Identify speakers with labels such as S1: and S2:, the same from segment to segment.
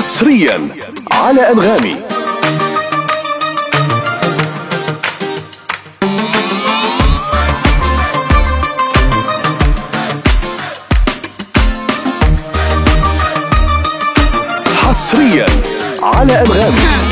S1: حصريا على أنغامي. حصريا على أنغامي.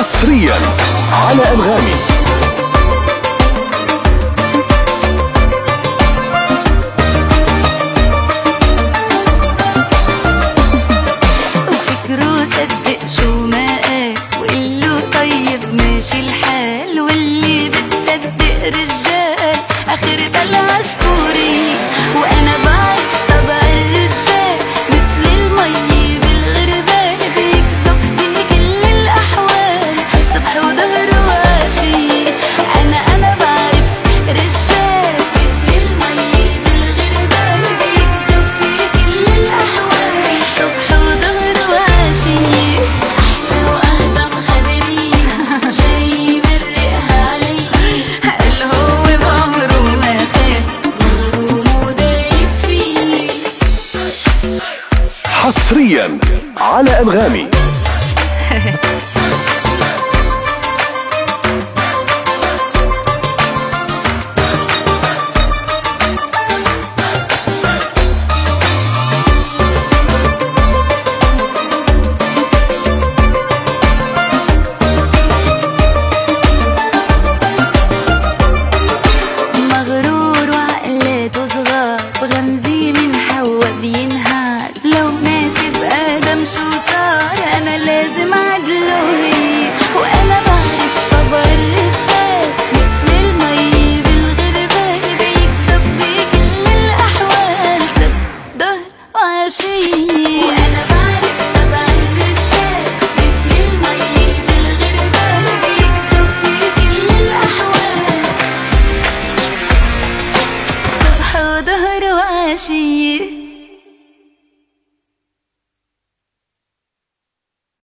S1: حصريا على أنغامي. حصريا على أنغامي.
S2: أنا لازم اعدله هي وأنا بعرف طبع الرشاد. مثل المي بالغربال بيكسب بكل كل الأحوال. سب ظهر وعشيه